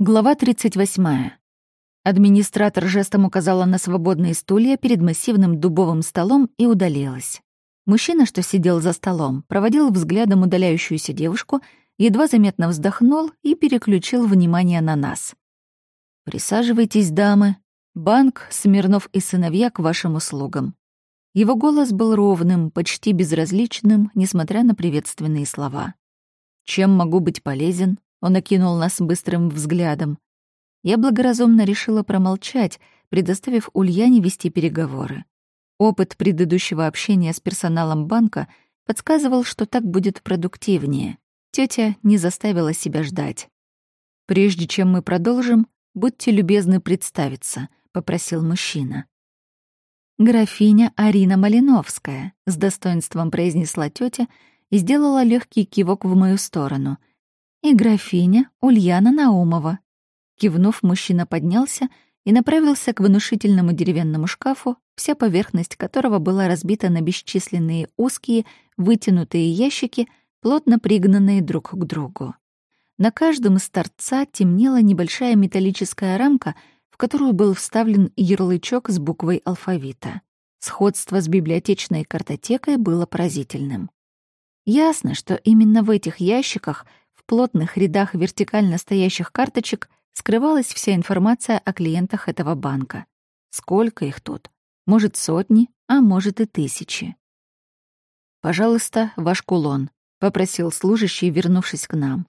Глава 38. Администратор жестом указала на свободные стулья перед массивным дубовым столом и удалилась. Мужчина, что сидел за столом, проводил взглядом удаляющуюся девушку, едва заметно вздохнул и переключил внимание на нас. «Присаживайтесь, дамы. Банк Смирнов и сыновья к вашим услугам». Его голос был ровным, почти безразличным, несмотря на приветственные слова. «Чем могу быть полезен?» Он окинул нас быстрым взглядом. Я благоразумно решила промолчать, предоставив Ульяне вести переговоры. Опыт предыдущего общения с персоналом банка подсказывал, что так будет продуктивнее. Тетя не заставила себя ждать. «Прежде чем мы продолжим, будьте любезны представиться», — попросил мужчина. «Графиня Арина Малиновская», — с достоинством произнесла тетя и сделала легкий кивок в мою сторону — и графиня Ульяна Наумова. Кивнув, мужчина поднялся и направился к внушительному деревянному шкафу, вся поверхность которого была разбита на бесчисленные узкие, вытянутые ящики, плотно пригнанные друг к другу. На каждом из торца темнела небольшая металлическая рамка, в которую был вставлен ярлычок с буквой алфавита. Сходство с библиотечной картотекой было поразительным. Ясно, что именно в этих ящиках плотных рядах вертикально стоящих карточек скрывалась вся информация о клиентах этого банка. Сколько их тут? Может, сотни, а может и тысячи. «Пожалуйста, ваш кулон», — попросил служащий, вернувшись к нам.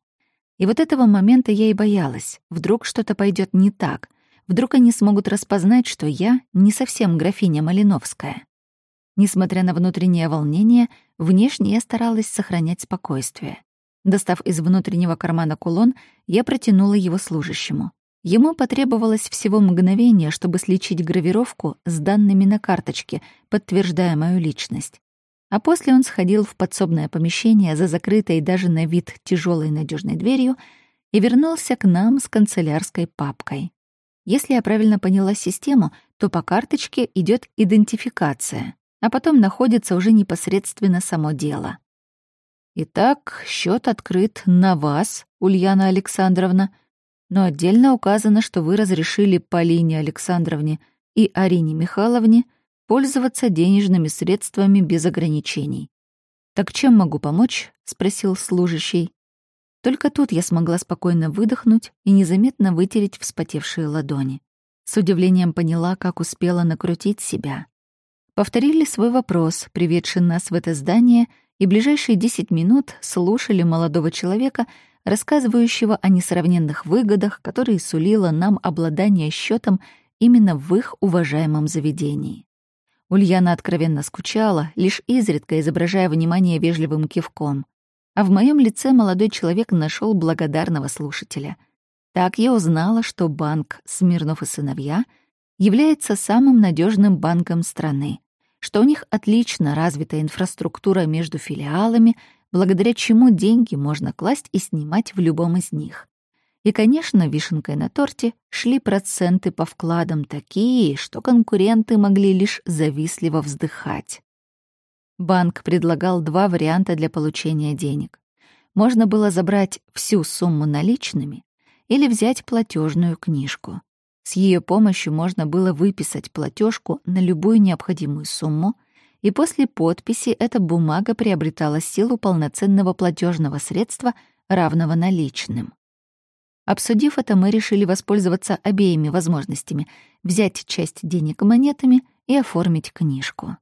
И вот этого момента я и боялась. Вдруг что-то пойдет не так. Вдруг они смогут распознать, что я не совсем графиня Малиновская. Несмотря на внутреннее волнение, внешне я старалась сохранять спокойствие. Достав из внутреннего кармана кулон, я протянула его служащему. Ему потребовалось всего мгновение, чтобы сличить гравировку с данными на карточке, подтверждая мою личность. А после он сходил в подсобное помещение за закрытой даже на вид тяжелой надежной дверью и вернулся к нам с канцелярской папкой. Если я правильно поняла систему, то по карточке идет идентификация, а потом находится уже непосредственно само дело. Итак, счет открыт на вас, Ульяна Александровна, но отдельно указано, что вы разрешили Полине Александровне и Арине Михайловне пользоваться денежными средствами без ограничений. «Так чем могу помочь?» — спросил служащий. Только тут я смогла спокойно выдохнуть и незаметно вытереть вспотевшие ладони. С удивлением поняла, как успела накрутить себя. Повторили свой вопрос, приведший нас в это здание — и ближайшие десять минут слушали молодого человека, рассказывающего о несравненных выгодах, которые сулило нам обладание счетом именно в их уважаемом заведении. Ульяна откровенно скучала, лишь изредка изображая внимание вежливым кивком. А в моем лице молодой человек нашел благодарного слушателя. Так я узнала, что банк «Смирнов и сыновья» является самым надежным банком страны что у них отлично развита инфраструктура между филиалами, благодаря чему деньги можно класть и снимать в любом из них. И, конечно, вишенкой на торте шли проценты по вкладам такие, что конкуренты могли лишь завистливо вздыхать. Банк предлагал два варианта для получения денег. Можно было забрать всю сумму наличными или взять платежную книжку. С ее помощью можно было выписать платежку на любую необходимую сумму, и после подписи эта бумага приобретала силу полноценного платежного средства, равного наличным. Обсудив это, мы решили воспользоваться обеими возможностями — взять часть денег монетами и оформить книжку.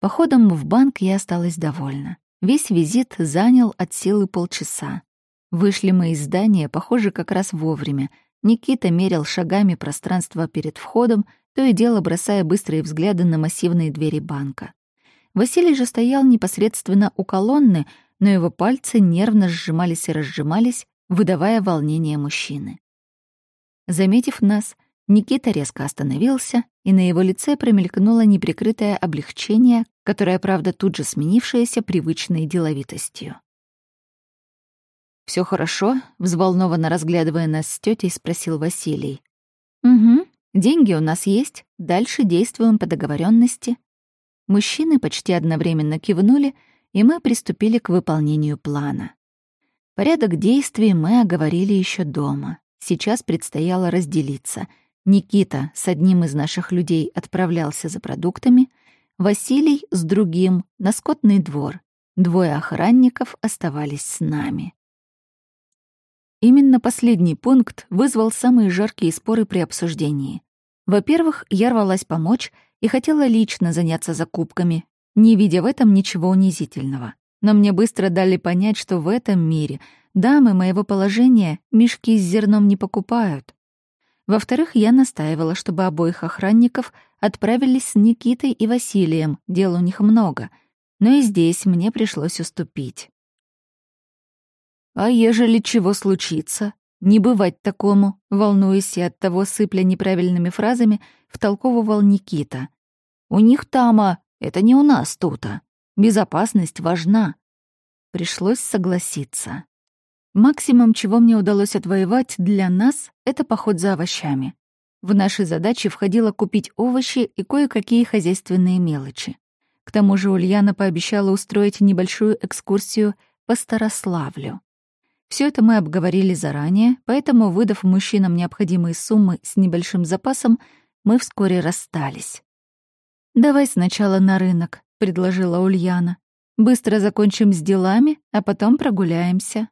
Походом в банк я осталась довольна. Весь визит занял от силы полчаса. Вышли мы из здания, похоже, как раз вовремя — Никита мерил шагами пространство перед входом, то и дело бросая быстрые взгляды на массивные двери банка. Василий же стоял непосредственно у колонны, но его пальцы нервно сжимались и разжимались, выдавая волнение мужчины. Заметив нас, Никита резко остановился, и на его лице промелькнуло неприкрытое облегчение, которое, правда, тут же сменившееся привычной деловитостью. Все хорошо?» — взволнованно разглядывая нас с тетей, спросил Василий. «Угу. Деньги у нас есть. Дальше действуем по договоренности. Мужчины почти одновременно кивнули, и мы приступили к выполнению плана. Порядок действий мы оговорили еще дома. Сейчас предстояло разделиться. Никита с одним из наших людей отправлялся за продуктами, Василий с другим на скотный двор. Двое охранников оставались с нами. Именно последний пункт вызвал самые жаркие споры при обсуждении. Во-первых, я рвалась помочь и хотела лично заняться закупками, не видя в этом ничего унизительного. Но мне быстро дали понять, что в этом мире дамы моего положения мешки с зерном не покупают. Во-вторых, я настаивала, чтобы обоих охранников отправились с Никитой и Василием, дел у них много, но и здесь мне пришлось уступить. «А ежели чего случится? Не бывать такому», — волнуясь и от того сыпля неправильными фразами, втолковывал Никита. «У них тама, это не у нас тута. Безопасность важна». Пришлось согласиться. Максимум, чего мне удалось отвоевать для нас, это поход за овощами. В наши задачи входило купить овощи и кое-какие хозяйственные мелочи. К тому же Ульяна пообещала устроить небольшую экскурсию по Старославлю. Все это мы обговорили заранее, поэтому, выдав мужчинам необходимые суммы с небольшим запасом, мы вскоре расстались. «Давай сначала на рынок», — предложила Ульяна. «Быстро закончим с делами, а потом прогуляемся».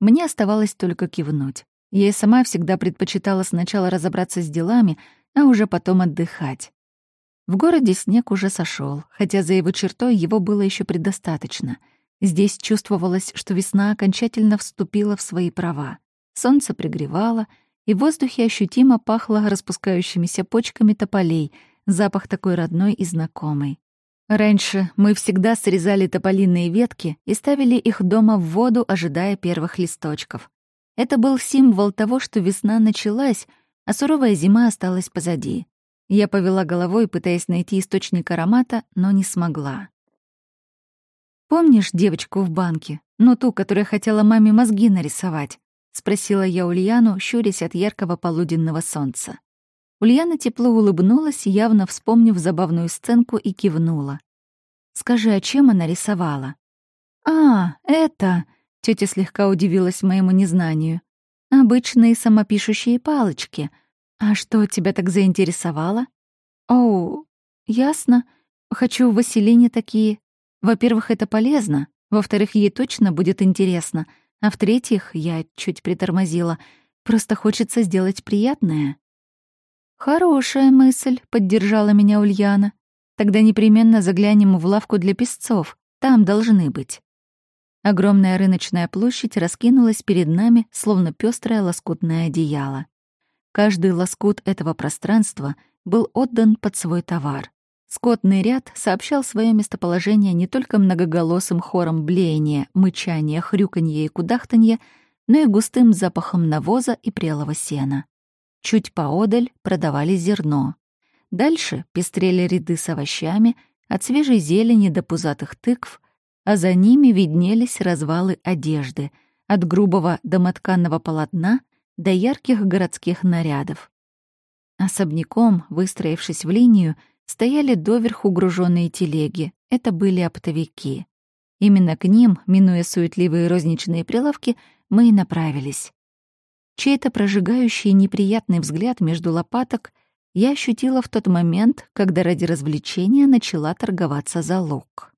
Мне оставалось только кивнуть. Я и сама всегда предпочитала сначала разобраться с делами, а уже потом отдыхать. В городе снег уже сошел, хотя за его чертой его было еще предостаточно. Здесь чувствовалось, что весна окончательно вступила в свои права. Солнце пригревало, и в воздухе ощутимо пахло распускающимися почками тополей, запах такой родной и знакомый. Раньше мы всегда срезали тополиные ветки и ставили их дома в воду, ожидая первых листочков. Это был символ того, что весна началась, а суровая зима осталась позади. Я повела головой, пытаясь найти источник аромата, но не смогла. «Помнишь девочку в банке? Ну, ту, которая хотела маме мозги нарисовать?» — спросила я Ульяну, щурясь от яркого полуденного солнца. Ульяна тепло улыбнулась, явно вспомнив забавную сценку, и кивнула. «Скажи, а чем она рисовала?» «А, это...» — тетя слегка удивилась моему незнанию. «Обычные самопишущие палочки. А что тебя так заинтересовало?» «Оу, ясно. Хочу в Василине такие. Во-первых, это полезно. Во-вторых, ей точно будет интересно. А в-третьих, я чуть притормозила. Просто хочется сделать приятное». «Хорошая мысль», — поддержала меня Ульяна. «Тогда непременно заглянем в лавку для песцов. Там должны быть». Огромная рыночная площадь раскинулась перед нами, словно пестрое лоскутное одеяло. Каждый лоскут этого пространства был отдан под свой товар. Скотный ряд сообщал свое местоположение не только многоголосым хором блеяния, мычания, хрюканья и кудахтанья, но и густым запахом навоза и прелого сена. Чуть поодаль продавали зерно. Дальше пестрели ряды с овощами, от свежей зелени до пузатых тыкв, а за ними виднелись развалы одежды, от грубого домотканного полотна до ярких городских нарядов. Особняком, выстроившись в линию, стояли доверху груженные телеги. Это были оптовики. Именно к ним, минуя суетливые розничные прилавки, мы и направились. Чей-то прожигающий неприятный взгляд между лопаток я ощутила в тот момент, когда ради развлечения начала торговаться за лук.